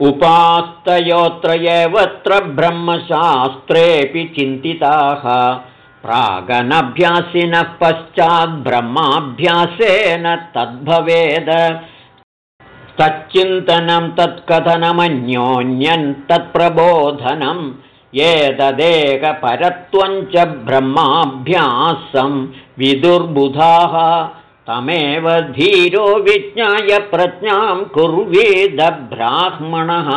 उपास्तयोत्र एवत्र ब्रह्मशास्त्रेऽपि चिन्तिताः। प्रागनभ्यासिनः पश्चाद्ब्रह्माभ्यासेन तद्भवेद। तच्चिन्तनं तत्कथनमन्योन्यं तत्प्रबोधनम् एतदेकपरत्वञ्च ब्रह्माभ्यासं विदुर्बुधाः तमेव धीरो विज्ञाय प्रज्ञां कुर्वीदब्राह्मणः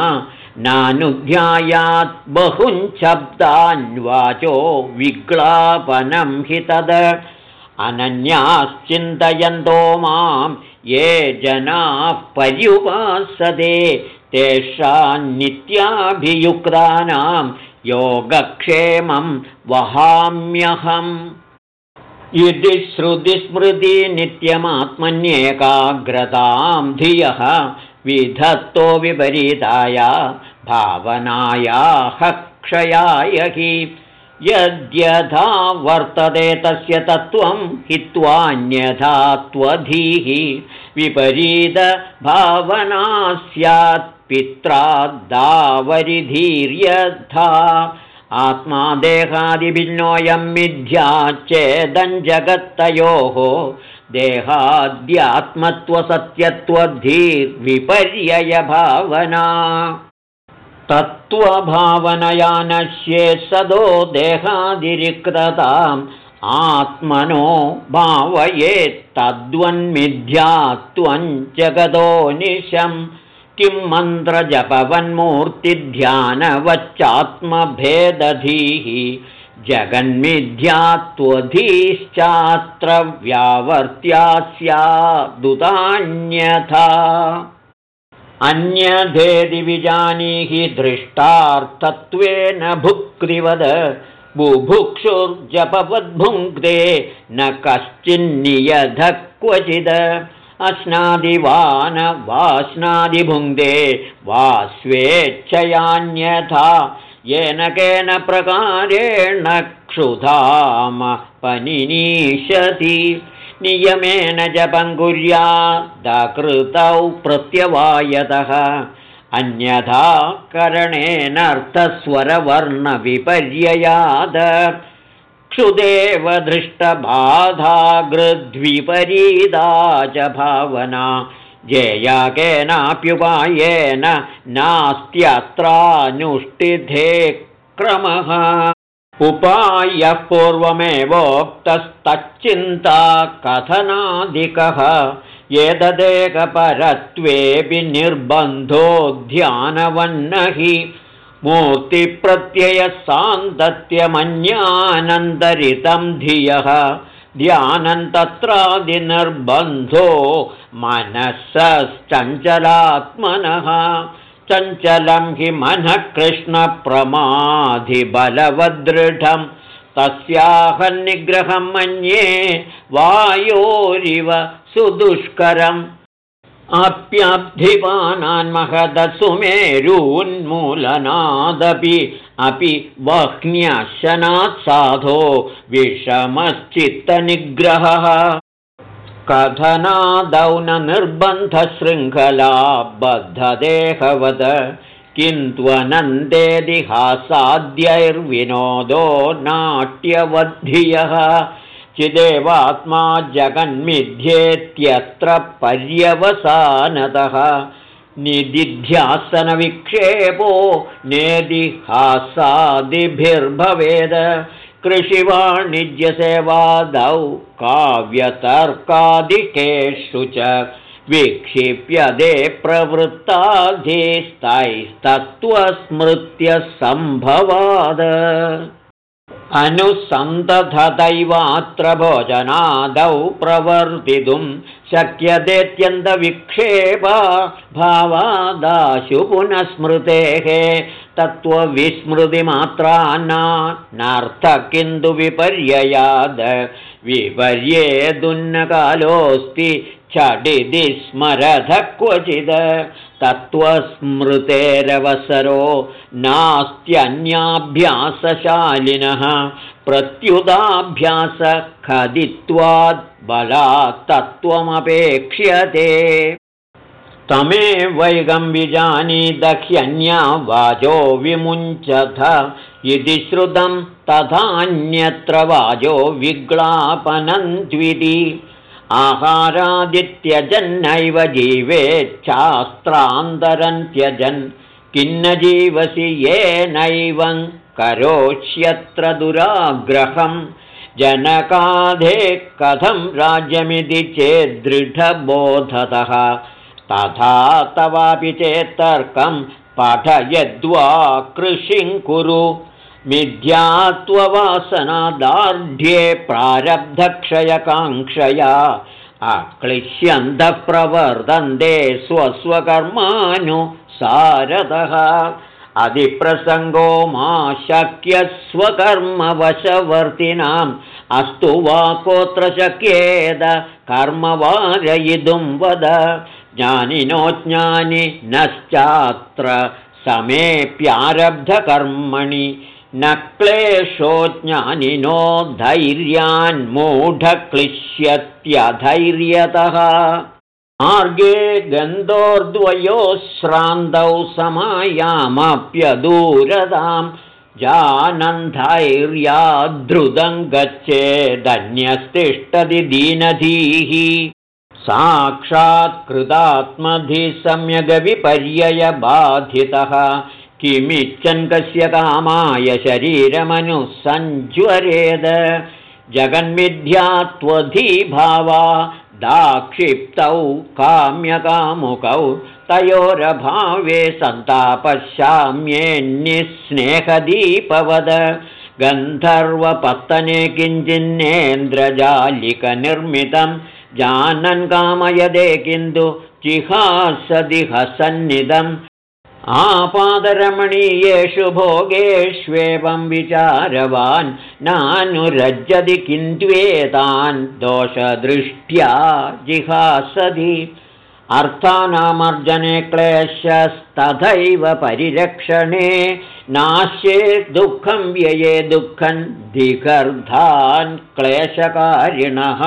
नानुध्यायात् बहुञ्शब्दान्वाचो विग्लापनं हि तद। अनन्याश्चिन्तयन्तो मां ये जनाः पर्युपासते तेषान्नित्याभियुक्तानां योगक्षेमं वहाम्यहम् इति श्रुतिस्मृति नित्यमात्मन्येकाग्रतां धियः विधत्तो विपरीताया भावनायाः क्षयाय हि। यद्यथा वर्तते तस्य तत्त्वं हित्वान्यथा त्वधीः। विपरीतभावना स्यात् पित्राद्दावरिधीर्यथा आत्मा देहादिभिन्नोऽयं मिथ्या चेदञ्जगत्तयोः देहाद्यात्मत्वसत्यत्वधीर्विपर्ययभावना तत्त्वभावनया नश्ये सदो देहादिरिक्तताम् आत्मनो भावयेत्तद्वन्मिथ्या त्वञ्जगदो निशम् किं मन्त्रजपवन्मूर्तिध्यानवच्चात्मभेदधीः? जगन्मिथ्यात्वधीश्चात्र व्यावर्त्या स्यादुतान्यथा। अन्यधेदि विजानीहि दृष्टार्थत्वेन भुक्तिवद। बुभुक्षुर्जपवद्भुङ्क्ते न कश्चिन्नियध क्वचिद अश्नादिवान वाश्नादिभुङ्क्ते वा स्वेच्छयान्यथा येन केन प्रकारेण क्षुधाम पनिनीशति। नियमेन जपङ्कुर्यादकृतौ प्रत्यवायतः। अन्यथा करणेनार्थस्वरवर्णविपर्ययाद क्षुदेव दृष्टबाधागृद्विपरीदा च भावना। जेयाकेनाप्युपायेन नास्त्यत्रानुष्ठिधे क्रमः। उपायः पूर्वमेवोक्तस्तच्चिन्ता कथनादिकः। एतदेकपरत्वेऽपि निर्बन्धो ध्यानवन्न हि मूर्तिप्रत्ययसान्तत्यमन्यानन्तरितं धियः ध्यानन्तत्रादिनिर्बन्धो मनःसश्चञ्चलात्मनः। चञ्चलं हि मनः कृष्णप्रमाधिबलवदृढं तस्याहन्निग्रहं मन्ये वायोरिव सुदुष्करम् अप्यब्धिपानान्महदसुमेरून्मूलनादपि अपि वह्न्यशनात् साधो विषमश्चित्तनिग्रहः। निर्बन्धशृङ्खला बद्धदेहवद किन्त्वनन्देदिहासाद्यैर्विनोदो नाट्यवद्धियः चिदेवात्मा जगन्मिथ्येत्यत्र पर्यवसानतः। निदिध्यासनविक्षेपो नेदिहासादिभिर्भवेद। कृषिवाणिज्यसेवादौ काव्यतर्कादिकेषु च विक्षिप्यदे प्रवृत्ताधिस्तैस्तत्त्वस्मृत्य सम्भवाद अनुसन्दधदैवात्र भोजनादौ प्रवर्तितुं शक्यतेत्यन्तविक्षेपा भावादाशु पुनः स्मृतेः तत्त्वविस्मृतिमात्रान्नार्थ किन्तु विपर्ययाद विपर्येदुन्नकालोऽस्ति झटिति स्मरथ क्वचिद तत्त्वस्मृतेरवसरो नास्त्यन्याभ्यासशालिनः प्रत्युदाभ्यासखदित्वाद् बलात् तत्त्वमपेक्ष्यते तमेवैगं विजानीदह्यन्या वाजो विमुञ्चथ इति श्रुतं तथान्यत्र वाजो विग्लापनन्त्विति आहारादित्यजन्नैव जीवेच्छास्त्रान्तरं त्यजन् किन्न जीवसि येनैवं करोष्यत्र दुराग्रहम्। जनकाधे कथं राज्यमिति चेद्दृढबोधतः तथा तवापि चेत्तर्कं पाठयद्वा कृषिं कुरु मिथ्यात्ववासनादार्ढ्ये प्रारब्धक्षयकाङ्क्षया अक्लिश्यन्तः प्रवर्तन्ते स्वस्वकर्मानुसारतः। अधिप्रसङ्गो मा शक्यस्वकर्मवशवर्तिनाम् अस्तु वा कोत्र शक्येद कर्मवारयितुं वद। ज्ञानिनो ज्ञानिनश्चात्र समेऽप्यारब्धकर्मणि न क्लेशो ज्ञानिनो धैर्यान्मूढक्लिश्यत्यधैर्यतः मार्गे गन्धोर्द्वयो श्रान्तौ समायामप्यदूरतां जानन्धैर्याद्धृतं गच्छेदन्यस्तिष्ठति दीनधीः। साक्षात्कृतात्मधिः सम्यगविपर्ययबाधितः किमिच्छन् कस्य कामाय शरीरमनुसञ्ज्वरेद। जगन्मिथ्यात्वधिभावा दाक्षिप्तौ काम्यकामुकौ तयोरभावे सन्तापश्याम्येन्निस्नेहदीपवद गन्धर्वपत्तने किञ्चिन्नेन्द्रजालिकनिर्मितं जानन् कामयदे किन्तु जिहासदि हसन्निधम् आपादरमणीयेषु भोगेष्वेवं विचारवान् नानुरज्यति किन्त्वेतान् दोषदृष्ट्या जिहासदि। अर्थानामर्जने क्लेशस्तथैव परिरक्षणे नाश्ये दुःखं व्यये दुःखं दिगर्धान् क्लेशकारिणः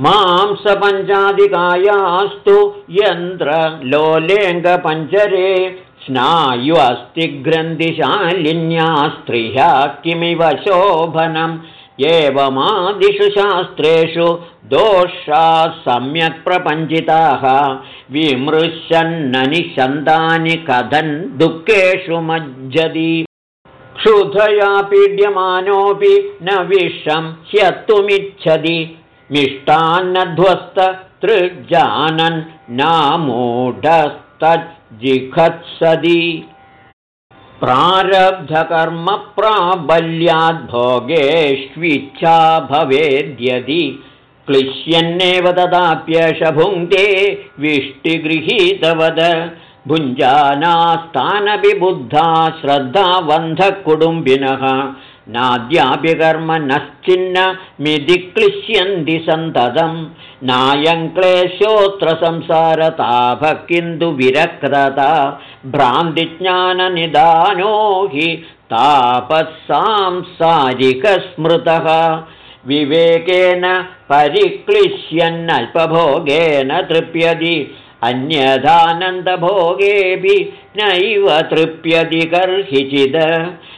मांसपञ्चादिकायास्तु यन्त्रलोलेङ्गपञ्चरे स्नायुस्तिग्रन्थिशालिन्या स्त्रिया किमिव शोभनम्? एवमादिषु शास्त्रेषु दोषाः सम्यक् प्रपञ्चिताः। विमृशन्ननिषन्दानि कथन् दुःखेषु मज्जति। क्षुधया पीड्यमानोऽपि न विषं ह्यत्तुमिच्छति मिष्टान्नध्वस्ततृजानन् नामूढस्तज्जिखत्सदि। प्रारब्धकर्मप्राबल्याद्भोगेष्विच्छा भवेद्यदि। क्लिश्यन्नेव तदाप्यश भुङ्क्ते विष्टिगृहीतवद। भुञ्जानास्तानपि बुद्धा श्रद्धाबन्धकुटुम्बिनः नाद्यापि कर्म नश्चिन्नमिति क्लिश्यन्ति सन्ततं नायं क्लेशोऽत्र संसारताभः किन्तु विरक्रता भ्रान्तिज्ञाननिदानो हि तापःसांसारिकस्मृतः। विवेकेन परिक्लिश्यन्नल्पभोगेन तृप्यति अन्यथानन्दभोगेऽपि नैव तृप्यति कर्हिचिद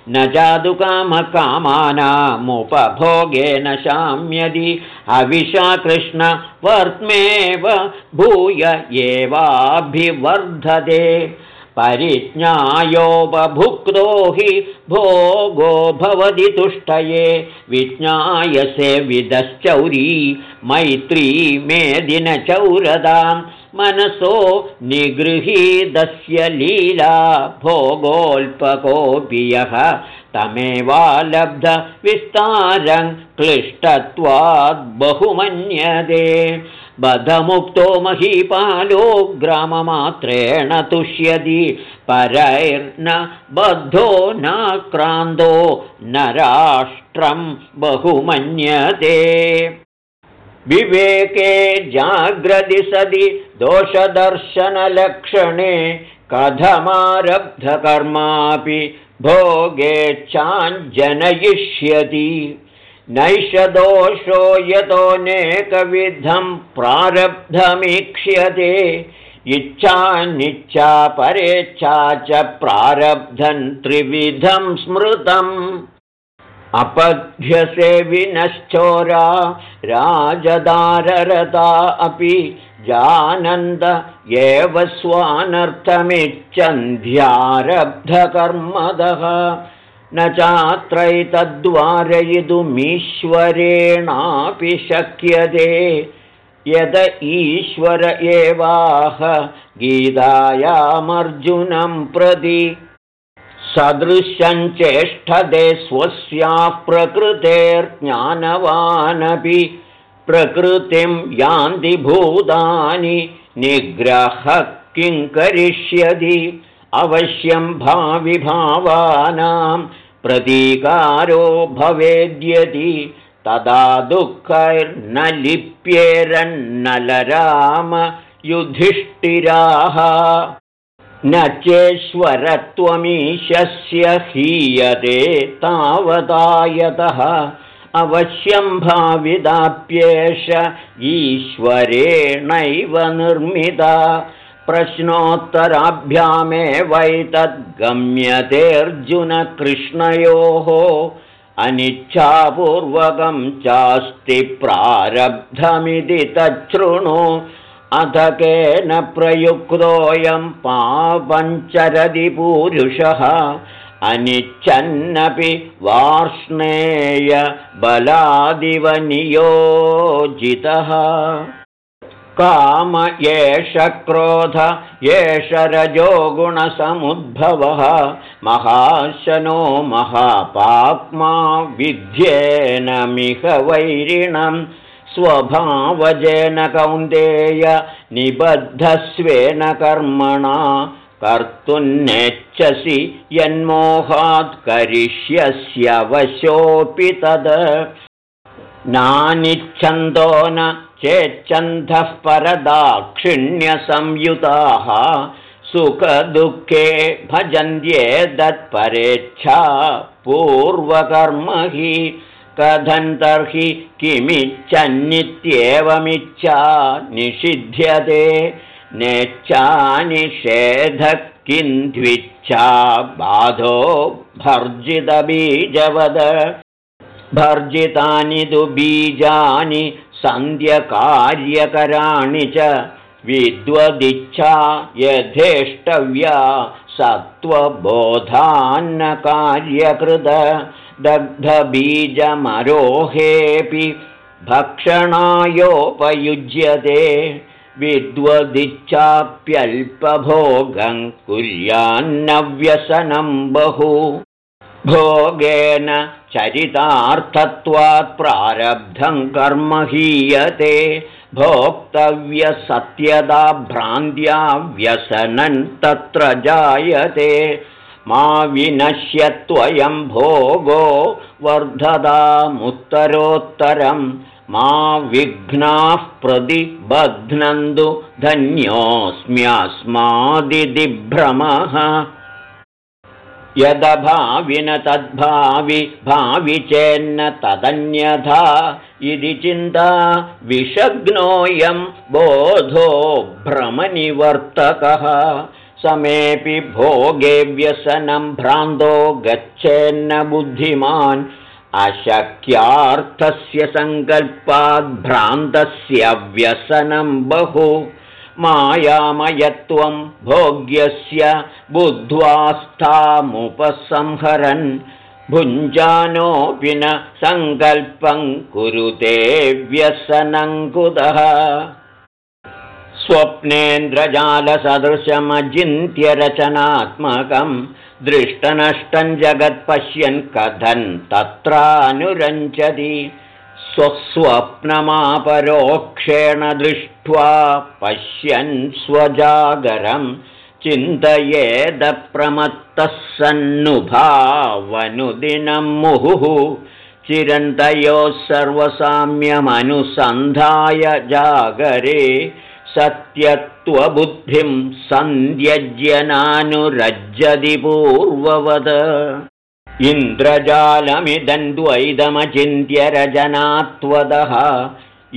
न जादुकामकामानामुपभोगेन शाम्यदि। अविशा कृष्णवर्त्मेव भूय एवाभिवर्धते। परिज्ञायोपभुक्तो हि भोगो भवति तुष्टये। विज्ञायसे विदश्चौरी मैत्री मेदिनचौरदां मनसो निगृहीतस्य लीला भोगोऽल्पकोऽपि यः तमेवालब्धविस्तारं क्लिष्टत्वाद्बहुमन्यते बधमुक्तो महीपालो ग्राममात्रेण तुष्यति परैर्न बद्धो नाक्रान्तो न राष्ट्रं बहुमन्यते। विवेके जाग्रति सदि दोषदर्शनलक्षणे कथमारब्धकर्मापि भोगेच्छाञ्जनयिष्यति। नैष दोषो यतोऽनेकविधं प्रारब्धमीक्ष्यते। इच्छानिच्छा परेच्छा च प्रारब्धं त्रिविधं स्मृतम्। अपध्यसे विनश्चोरा राजदाररता अपि जानन्द एव स्वानर्थमिच्छन्ध्यारब्धकर्मदः। न चात्रैतद्वारयितुमीश्वरेणापि शक्यते। यद ईश्वर एवाह गीतायामर्जुनं प्रति। सदृशञ्चेष्टदे स्वस्याः प्रकृतेर्ज्ञानवानपि प्रकृतिं यान्ति भूतानि निग्रहः किं करिष्यति अवश्यं भाविभावानां प्रतीकारो भवेद्यति। तदा दुःखैर्न लिप्येरन्नलराम युधिष्ठिराः। न चेश्वरत्वमीशस्य हीयते तावदायतः अवश्यं भाविदाप्येष ईश्वरेणैव निर्मिता। प्रश्नोत्तराभ्यामेवैतद्गम्यतेऽर्जुनकृष्णयोः अनिच्छापूर्वकं चास्ति प्रारब्धमिति तच्छृणु। अथ केन प्रयुक्तोऽयं पापञ्चरदि पूरुषः अनिच्छन्नपि वार्ष्णेय बलादिव नियोजितः काम एष क्रोध एष रजो गुणसमुद्भवः। महाशनो महापाप्मा विध्येनमिह वैरिणम्। स्वभावजेन कौन्तेय निबद्धस्वेन कर्मणा कर्तुन्नेच्छसि यन्मोहात् करिष्यस्यवशोऽपि तद्। नानिच्छन्दो न चेच्छन्दः परदाक्षिण्यसंयुताः सुखदुःखे भजन्त्येतत्परेच्छा पूर्वकर्म हि कथन्तर्हि किमिच्छन्नित्येवमिच्छा निषिध्यते नेच्छानिषेधः किन्त्विच्छा बाधो भर्जितबीजवद। भर्जितानि तु बीजानि सन्ध्यकार्यकराणि च विद्वदिच्छा यथेष्टव्या सत्त्वबोधान्नकार्यकृत। दग्धबीजमरोहेऽपि भक्षणायोपयुज्यते विद्वदिच्छाप्यल्पभोगं कुर्यान्नव्यसनं बहु। भोगेन चरितार्थत्वात् प्रारब्धं कर्म हीयते। भोक्तव्यसत्यदा भ्रान्त्या व्यसनं तत्र जायते। मा विनश्यत्वयं भोगो वर्धदामुत्तरोत्तरं मा विघ्नाः प्रतिबध्नन्तु धन्योऽस्म्यस्मादिभ्रमः यदभाविन तद्भावि भावि चेन्न तदन्यथा। इति चिन्ता विषग्नोऽयं बोधो भ्रमनिवर्तकः। समेऽपि भोगे व्यसनं भ्रान्तो गच्छेन्न बुद्धिमान् अशक्यार्थस्य सङ्कल्पाद्भ्रान्तस्य व्यसनं बहु। मायामयत्वं भोग्यस्य बुद्ध्वास्थामुपसंहरन्। भुञ्जानोऽपि न सङ्कल्पं कुरुते व्यसनङ्कुतः स्वप्नेन्द्रजालसदृशमचिन्त्यरचनात्मकं दृष्टनष्टं जगत्पश्यन् कथन् तत्रानुरञ्चति। स्वस्वप्नमापरोक्षेण दृष्ट्वा पश्यन् स्वजागरं चिन्तयेदप्रमत्तः सन्नुभावनुदिनं मुहुः। चिरन्तयोः सर्वसाम्यमनुसन्धाय जागरे सत्यत्वबुद्धिं सन्ध्यज्यनानुरज्जति पूर्ववद इन्द्रजालमिदन्द्वैदमचिन्त्यरजनात्वदः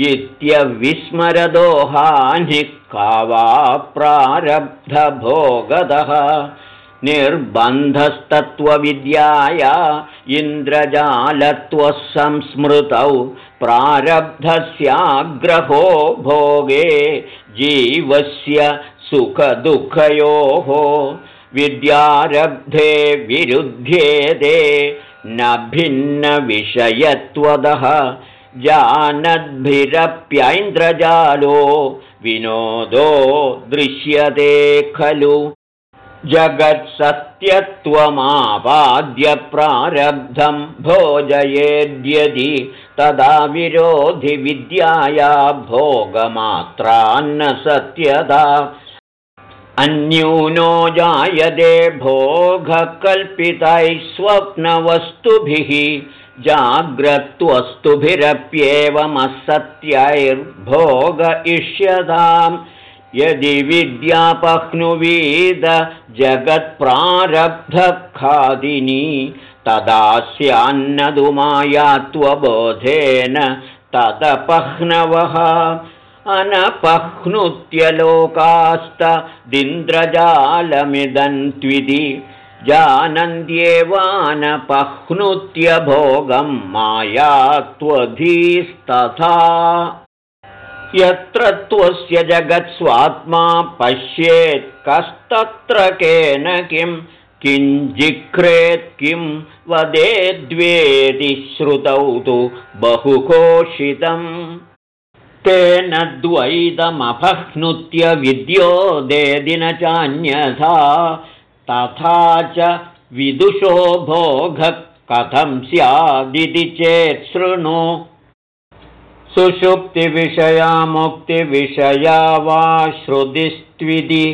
इत्यविस्मरदोहानि का वा प्रारब्धभोगदः निर्बन्धस्तत्त्वविद्याया इन्द्रजालत्वः संस्मृतौ प्रारब्धस्याग्रहो भोगे जीवस्य सुखदुःखयोः विद्यारब्धे विरुध्येदे न भिन्नविषयत्वदः जानद्भिरप्यैन्द्रजालो विनोदो दृश्यते खलु जगत्सत्यत्वमापाद्यप्रारब्धं भोजयेद्यदि तदा विरोधिविद्याया भोगमात्रान्न सत्यदा। अन्यूनो जायते भोगकल्पितैः स्वप्नवस्तुभिः जाग्रत्वस्तुभिरप्येवमसत्यैर्भोग इष्यताम् यदि विद्यापह्नुवीद जगत्प्रारब्धखादिनी तदा स्यान्नदुमायात्वबोधेन तदपह्नवः। अनपह्नुत्यलोकास्तदिन्द्रजालमिदन्त्विति जानन्त्येवानपह्नुत्यभोगं मायात्वधीस्तथा यत्र त्वस्य जगत्स्वात्मा पश्येत् कस्तत्र केन किं? किञ्जिघ्रेत् किं? वदेद्वेदि श्रुतौ तु बहुघोषितम् तेन द्वैतमपह्नुत्य विद्योदेदिन चान्यथा तथा च विदुषो भोगः कथं स्यादिति चेत् शृणु सुषुप्तिविषया मुक्तिविषया वा श्रुतिस्त्विधि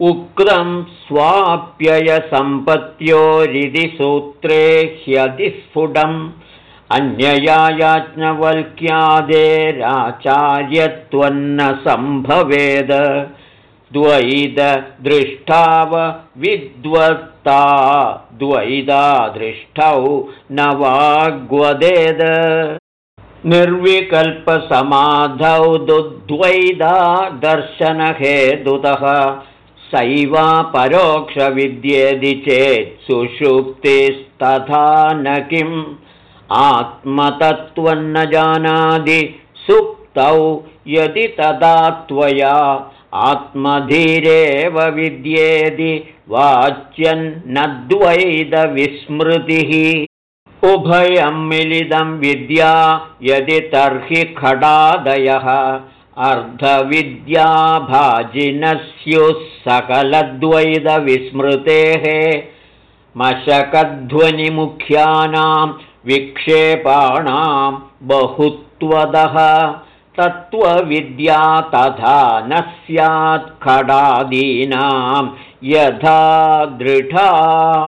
उक्तं स्वाप्ययसम्पत्योरिति सूत्रे ह्यतिस्फुटम् अन्यया याज्ञवल्क्यादेराचार्यत्वन्न सम्भवेद द्वैददृष्टाव विद्वत्ता द्वैदा दृष्टौ न वाग्वदेद निर्विकल्पसमाधौ दुद्वैदा दर्शनहेतुतः सैवा परोक्षविद्येदि चेत् सुषुप्तिस्तथा न किम्। आत्मतत्त्वन्न जानाति सुप्तौ यदि तदा त्वया आत्मधीरेव विद्येदि वाच्यन्नद्वैतविस्मृतिः उभयं मिलितं विद्या यदि तर्हि खडादयः। अर्धविद्याभाजिनः स्युः सकलद्वैतविस्मृतेः। मशकध्वनिमुख्यानां विक्षेपाणां बहुत्वदः। तत्त्वविद्या तथा न स्यात् खडादीनां यथा दृढा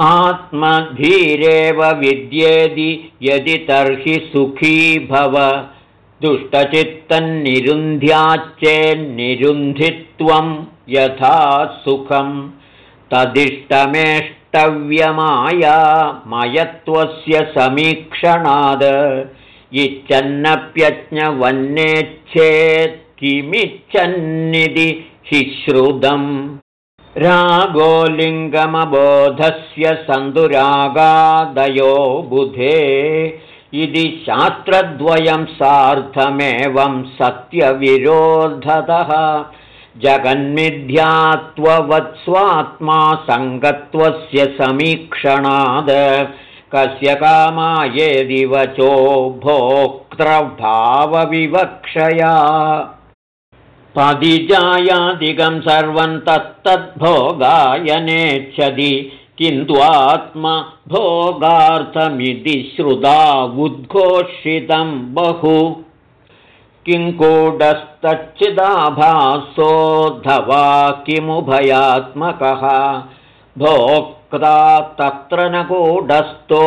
आत्मधीरेव विद्येदि यदि तर्हि सुखी भव। दुष्टचित्तन्निरुन्ध्याच्चेन्निरुन्धित्वं यथा सुखं तदिष्टमेष्टव्यमाया मयत्वस्य समीक्षणाद्। इच्छन्नप्यज्ञवन्नेच्छेत् किमिच्छन्निति हि श्रुतम् रागोलिङ्गमबोधस्य सन्दुरागादयो बुधे। इति शास्त्रद्वयं सार्धमेवं सत्यविरोधतः। जगन्मिथ्यात्ववत्स्वात्मा सङ्गत्वस्य समीक्षणाद्। कस्य कामायेदिवचो भोक्तृभावविवक्षया पदिजायादिकं सर्वं तत्तद्भोगाय नेच्छति किन्तु आत्मभोगार्थमिति श्रुता उद्घोषितं बहु किङ्कूटस्तच्चिदाभासोऽधवा किमुभयात्मकः? भोक्ता तत्र न कूढस्थो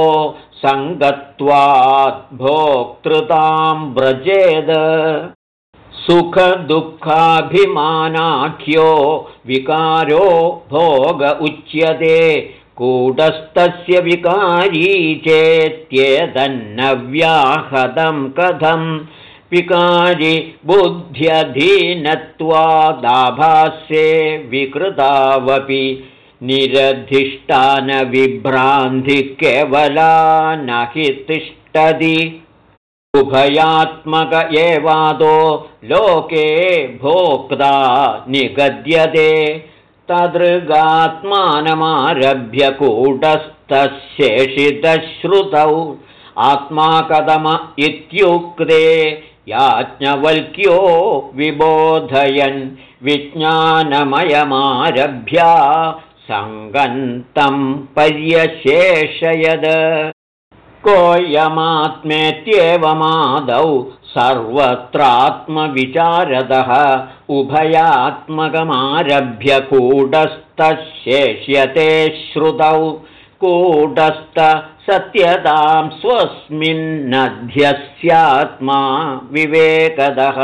सङ्गत्वात् भोक्तृतां व्रजेद सुखदुःखाभिमानाख्यो विकारो भोग उच्यते कूटस्थस्य विकारी चेत्येतन्न व्याहतं कथं? विकारि बुद्ध्यधीनत्वादाभास्ये विकृतावपि निरधिष्ठानविभ्रान्तिः केवला न हि तिष्ठति उभयात्मक एवादो लोके भोक्ता निगद्यते। तदृगात्मानमारभ्य कूटस्थशेषितश्रुतौ आत्मा कथम इत्युक्ते याज्ञवल्क्यो विबोधयन् विज्ञानमयमारभ्या सङ्गन्तं पर्यशेषयद कोऽयमात्मेत्येवमादौ सर्वत्रात्मविचारदः उभयात्मकमारभ्य कूटस्थशेष्यते श्रुतौ। कूटस्थ सत्यतां स्वस्मिन्नध्यस्यात्मा विवेकदः।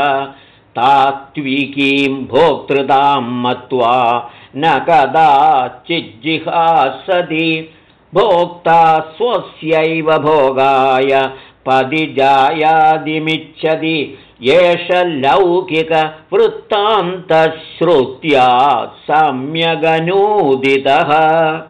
तात्विकीं भोक्तृतां मत्वा न कदाचिज्जिहासति भोक्ता स्वस्यैव भोगाय पदिजायादिमिच्छति एष लौकिकवृत्तान्तश्रुत्या सम्यगनूदितः